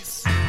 peace.